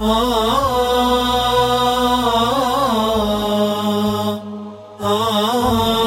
a a a ah ah ah ah ah ah ah